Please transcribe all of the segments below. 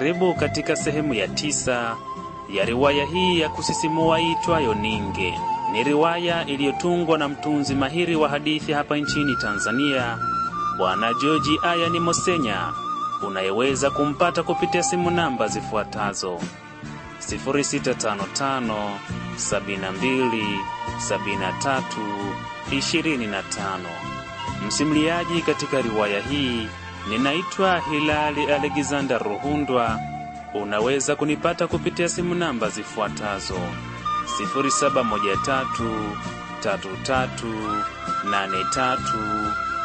Karibu katika sehemu ya tisa ya riwaya hii ya kusisimua iitwayo Ninge. Ni riwaya iliyotungwa na mtunzi mahiri wa hadithi hapa nchini Tanzania, Bwana George Ayani Mosenya, unayeweza kumpata kupitia simu namba zifuatazo 0655 72 73 25. Msimuliaji katika riwaya hii ninaitwa Hilali Alexander Ruhundwa. Unaweza kunipata kupitia simu namba zifuatazo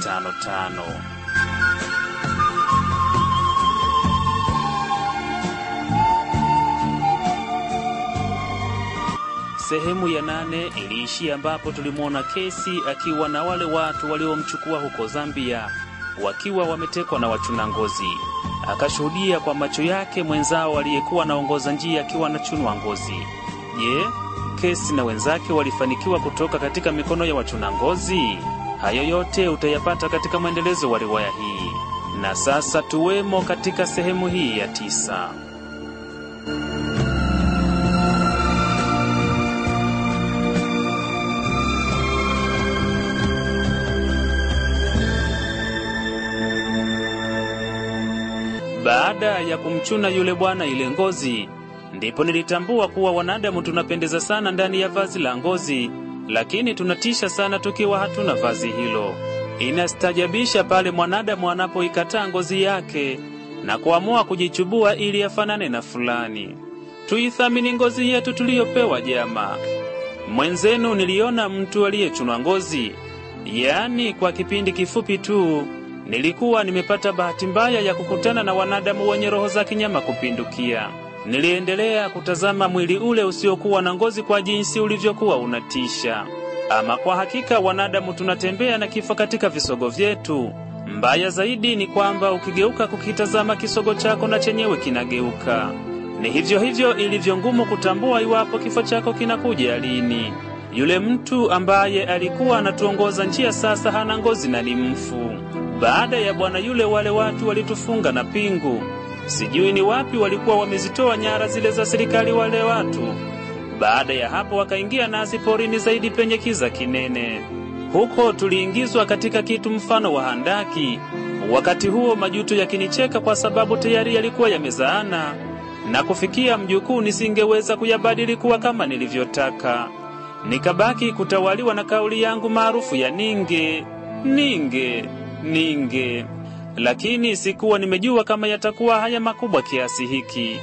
0713338355. Sehemu ya nane iliishia ambapo tulimwona Kesi akiwa na wale watu waliomchukua huko Zambia wakiwa wametekwa na wachuna ngozi. Akashuhudia kwa macho yake mwenzao aliyekuwa anaongoza njia akiwa anachunwa ngozi. Je, Kesi na wenzake walifanikiwa kutoka katika mikono ya wachuna ngozi? Hayo yote utayapata katika mwendelezo wa riwaya hii. Na sasa tuwemo katika sehemu hii ya tisa. Baada ya kumchuna yule bwana ile ngozi, ndipo nilitambua kuwa wanadamu tunapendeza sana ndani ya vazi la ngozi, lakini tunatisha sana tukiwa hatuna vazi hilo. Inastajabisha pale mwanadamu anapoikataa ngozi yake na kuamua kujichubua ili afanane na fulani. Tuithamini ngozi yetu tuliyopewa jama. Mwenzenu niliona mtu aliyechunwa ngozi, yaani kwa kipindi kifupi tu nilikuwa nimepata bahati mbaya ya kukutana na wanadamu wenye roho za kinyama kupindukia. Niliendelea kutazama mwili ule usiokuwa na ngozi kwa jinsi ulivyokuwa unatisha. Ama kwa hakika wanadamu tunatembea na kifo katika visogo vyetu. Mbaya zaidi ni kwamba ukigeuka kukitazama kisogo chako na chenyewe kinageuka. Ni hivyo hivyo ilivyo ngumu kutambua iwapo kifo chako kinakuja lini. Yule mtu ambaye alikuwa anatuongoza njia sasa hana ngozi na ni mfu. Baada ya bwana yule, wale watu walitufunga na pingu. Sijui ni wapi walikuwa wamezitoa nyara zile za serikali wale watu. Baada ya hapo wakaingia nasi porini zaidi penye kiza kinene. Huko tuliingizwa katika kitu mfano wa handaki. Wakati huo majuto yakinicheka kwa sababu tayari yalikuwa yamezaana, na kufikia mjukuu nisingeweza kuyabadili kuwa kama nilivyotaka. Nikabaki kutawaliwa na kauli yangu maarufu ya ninge ninge ninge, lakini sikuwa nimejua kama yatakuwa haya makubwa kiasi hiki.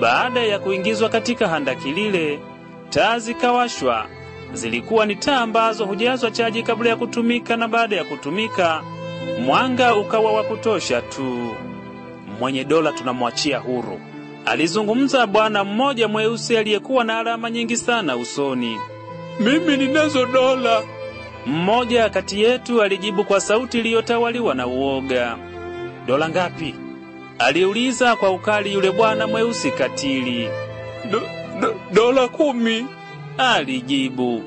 Baada ya kuingizwa katika handaki lile, taa zikawashwa. Zilikuwa ni taa ambazo hujazwa chaji kabla ya kutumika, na baada ya kutumika mwanga ukawa wa kutosha tu. Mwenye dola tunamwachia huru, alizungumza bwana mmoja mweusi aliyekuwa na alama nyingi sana usoni. Mimi ninazo dola, mmoja kati yetu alijibu kwa sauti iliyotawaliwa na uoga. Dola ngapi? aliuliza kwa ukali yule bwana mweusi katili. Do, do, dola kumi, alijibu.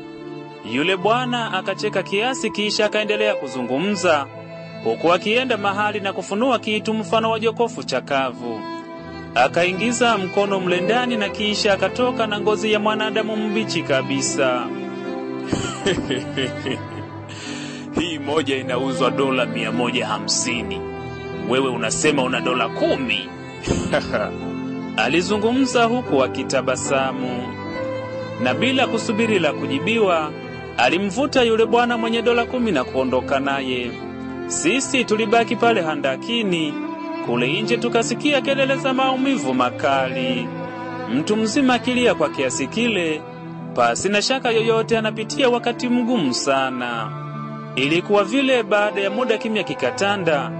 Yule bwana akacheka kiasi, kisha akaendelea kuzungumza huku akienda mahali na kufunua kitu mfano wa jokofu chakavu. Akaingiza mkono mle ndani na kisha akatoka na ngozi ya mwanadamu mbichi kabisa. Hii moja inauzwa dola mia moja hamsini. Wewe unasema una dola kumi? Alizungumza huku akitabasamu, na bila kusubiri la kujibiwa, alimvuta yule bwana mwenye dola kumi na kuondoka naye. Sisi tulibaki pale handakini. Kule nje tukasikia kelele za maumivu makali, mtu mzima akilia kwa kiasi kile, pasi sina shaka yoyote anapitia wakati mgumu sana. Ilikuwa vile baada ya muda kimya kikatanda,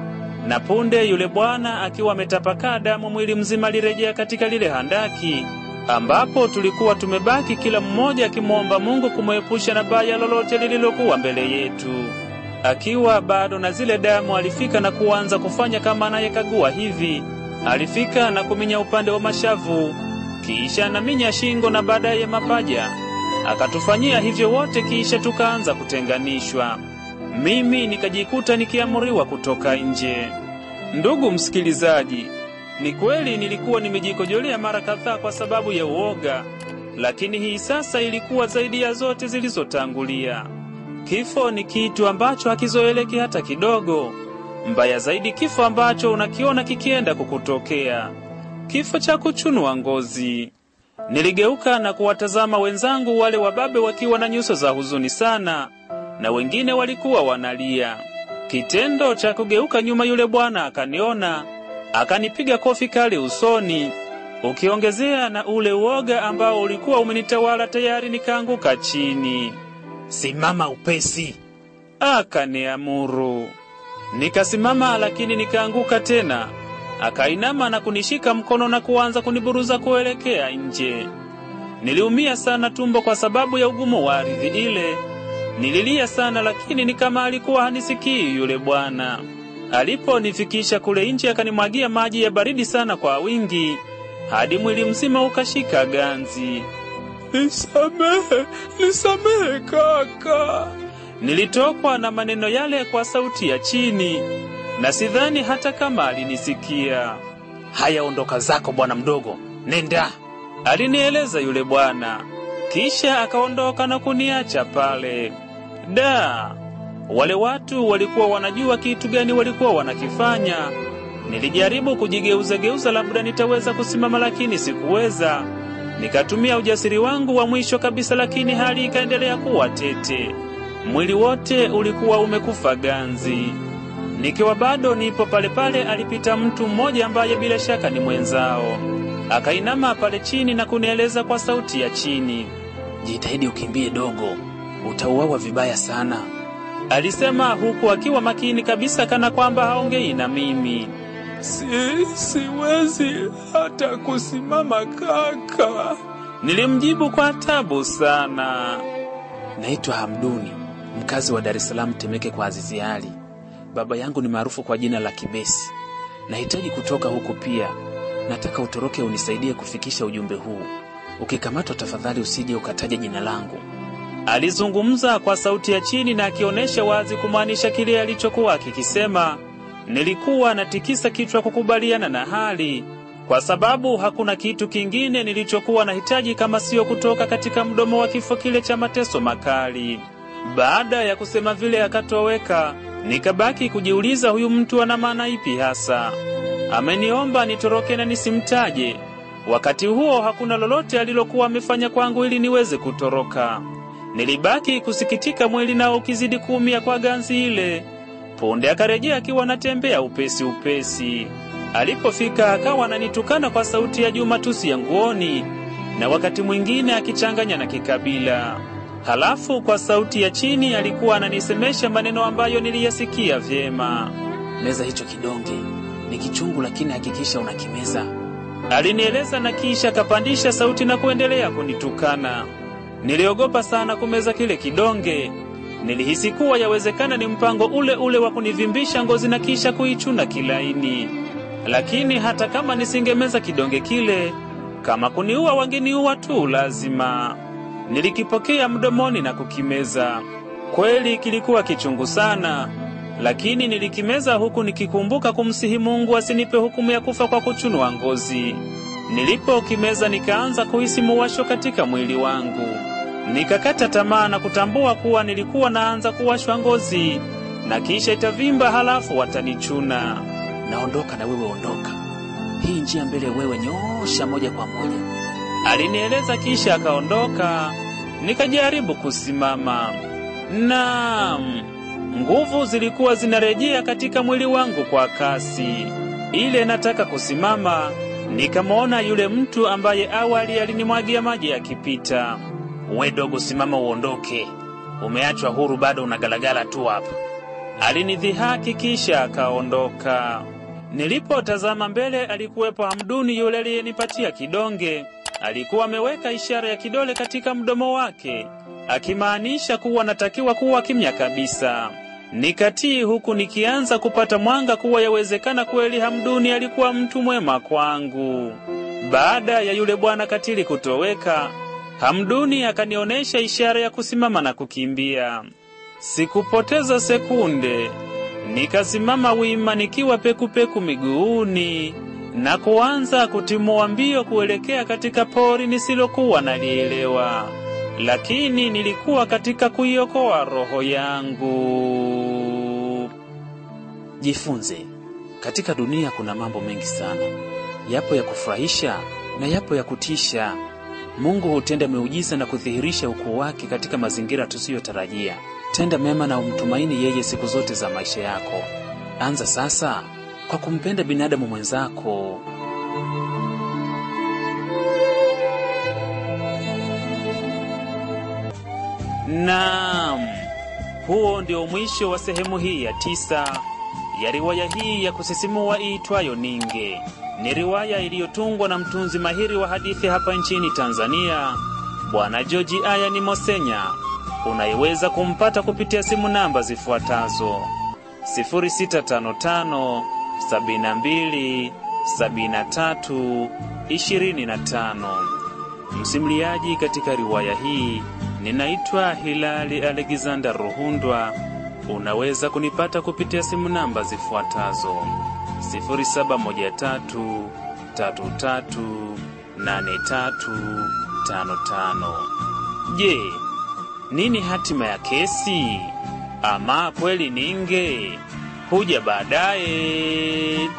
na punde yule bwana akiwa ametapakaa damu mwili mzima alirejea katika lile handaki ambapo tulikuwa tumebaki, kila mmoja akimwomba Mungu kumwepusha na baya lolote lililokuwa mbele yetu. Akiwa bado na zile damu, alifika na kuanza kufanya kama anayekagua hivi. Alifika na kuminya upande wa mashavu, kisha anaminya shingo na baadaye mapaja. Akatufanyia hivyo wote, kisha tukaanza kutenganishwa. Mimi nikajikuta nikiamuriwa kutoka nje. Ndugu msikilizaji, Ni kweli nilikuwa nimejikojolea mara kadhaa kwa sababu ya uoga, lakini hii sasa ilikuwa zaidi ya zote zilizotangulia. Kifo ni kitu ambacho hakizoeleki hata kidogo. Mbaya zaidi, kifo ambacho unakiona kikienda kukutokea, kifo cha kuchunwa ngozi. Niligeuka na kuwatazama wenzangu wale wababe wakiwa na nyuso za huzuni sana, na wengine walikuwa wanalia. Kitendo cha kugeuka nyuma, yule bwana akaniona, akanipiga kofi kali usoni, ukiongezea na ule uoga ambao ulikuwa umenitawala tayari, nikaanguka chini. Simama upesi, akaniamuru. Nikasimama, lakini nikaanguka tena. Akainama na kunishika mkono na kuanza kuniburuza kuelekea nje. Niliumia sana tumbo kwa sababu ya ugumu wa ardhi ile. Nililia sana, lakini ni kama alikuwa hanisikii yule bwana. Aliponifikisha kule nje, akanimwagia maji ya baridi sana kwa wingi hadi mwili mzima ukashika ganzi. nisamehe, nisamehe kaka. Nilitokwa na maneno yale kwa sauti ya chini, na sidhani hata kama alinisikia. Haya, ondoka zako bwana mdogo, nenda. Alinieleza yule bwana, kisha akaondoka na kuniacha pale. Da, wale watu walikuwa wanajua kitu gani walikuwa wanakifanya. Nilijaribu kujigeuza-geuza, labda nitaweza kusimama, lakini sikuweza. Nikatumia ujasiri wangu wa mwisho kabisa, lakini hali ikaendelea kuwa tete. Mwili wote ulikuwa umekufa ganzi. Nikiwa bado nipo pale pale, alipita mtu mmoja ambaye bila shaka ni mwenzao. Akainama pale chini na kunieleza kwa sauti ya chini, Jitahidi ukimbie dogo, utauawa vibaya sana. alisema huku akiwa makini kabisa, kana kwamba haongei na mimi. Si, siwezi hata kusimama kaka. Nilimjibu kwa tabu sana. Naitwa Hamduni, mkazi wa Dar es Salaam Temeke kwa Azizi Ali. Baba yangu ni maarufu kwa jina la Kibesi. Nahitaji kutoka huko pia. Nataka utoroke unisaidie kufikisha ujumbe huu. Ukikamatwa tafadhali usije ukataja jina langu. Alizungumza kwa sauti ya chini na akionyesha wazi kumaanisha kile alichokuwa akikisema. Nilikuwa natikisa kichwa kukubaliana na hali, kwa sababu hakuna kitu kingine nilichokuwa nahitaji kama siyo kutoka katika mdomo wa kifo kile cha mateso makali. Baada ya kusema vile akatoweka, nikabaki kujiuliza huyu mtu ana maana ipi hasa? Ameniomba nitoroke na nisimtaje. Wakati huo hakuna lolote alilokuwa amefanya kwangu ili niweze kutoroka. Nilibaki kusikitika, mwili nao ukizidi kuumia kwa ganzi ile. Punde akarejea akiwa anatembea upesi upesi. Alipofika akawa ananitukana kwa sauti ya juu, matusi ya nguoni, na wakati mwingine akichanganya na kikabila. Halafu kwa sauti ya chini alikuwa ananisemesha maneno ambayo niliyasikia vyema. Meza hicho kidonge. Ni kichungu lakini hakikisha unakimeza. Alinieleza na kisha kapandisha sauti na kuendelea kunitukana. Niliogopa sana kumeza kile kidonge. Nilihisi kuwa yawezekana ni mpango ule ule wa kunivimbisha ngozi na kisha kuichuna kilaini. Lakini hata kama nisingemeza kidonge kile, kama kuniua wangeniua tu lazima. Nilikipokea mdomoni na kukimeza. Kweli kilikuwa kichungu sana, lakini nilikimeza huku nikikumbuka kumsihi Mungu asinipe hukumu ya kufa kwa kuchunwa ngozi. Nilipokimeza nikaanza kuhisi muwasho katika mwili wangu. Nikakata tamaa na kutambua kuwa nilikuwa naanza kuwashwa ngozi na kisha itavimba, halafu watanichuna. Naondoka na wewe ondoka. Hii njia mbele wewe nyosha moja kwa moja. Alinieleza kisha akaondoka. Nikajaribu kusimama. Naam, nguvu zilikuwa zinarejea katika mwili wangu kwa kasi. Ile nataka kusimama, nikamwona yule mtu ambaye awali alinimwagia maji akipita. We dogo, simama uondoke. Umeachwa huru, bado unagalagala tu hapa. Alinidhihaki kisha akaondoka. Nilipotazama mbele, alikuwepo Hamduni yule aliyenipatia kidonge. Alikuwa ameweka ishara ya kidole katika mdomo wake, akimaanisha kuwa natakiwa kuwa kimya kabisa. Nikatii huku nikianza kupata mwanga kuwa yawezekana kweli Hamduni alikuwa mtu mwema kwangu. Baada ya yule bwana katili kutoweka, Hamduni akanionyesha ishara ya kusimama na kukimbia. Sikupoteza sekunde, nikasimama wima nikiwa pekupeku miguuni, na kuanza kutimua mbio kuelekea katika pori nisilokuwa nalielewa, lakini nilikuwa katika kuiokoa roho yangu. Jifunze, katika dunia kuna mambo mengi sana, yapo ya kufurahisha na yapo ya kutisha. Mungu hutenda miujiza na kudhihirisha ukuu wake katika mazingira tusiyotarajia. Tenda mema na umtumaini yeye siku zote za maisha yako. Anza sasa kwa kumpenda binadamu mwenzako. Naam, huo ndio mwisho wa sehemu hii ya tisa ya riwaya hii ya kusisimua iitwayo Ninge. Ni riwaya iliyotungwa na mtunzi mahiri wa hadithi hapa nchini Tanzania, Bwana George Ayani Mosenya. Unaiweza kumpata kupitia simu namba zifuatazo 0655 72 73 25. Msimuliaji katika riwaya hii ninaitwa Hilali Alexander Ruhundwa. Unaweza kunipata kupitia simu namba zifuatazo 0713338355. Je, nini hatima ya kesi? Ama kweli Ninge huja baadaye?